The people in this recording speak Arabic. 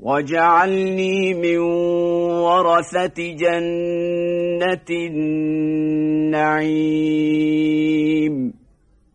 واجعلني من ورثة جنة النعيم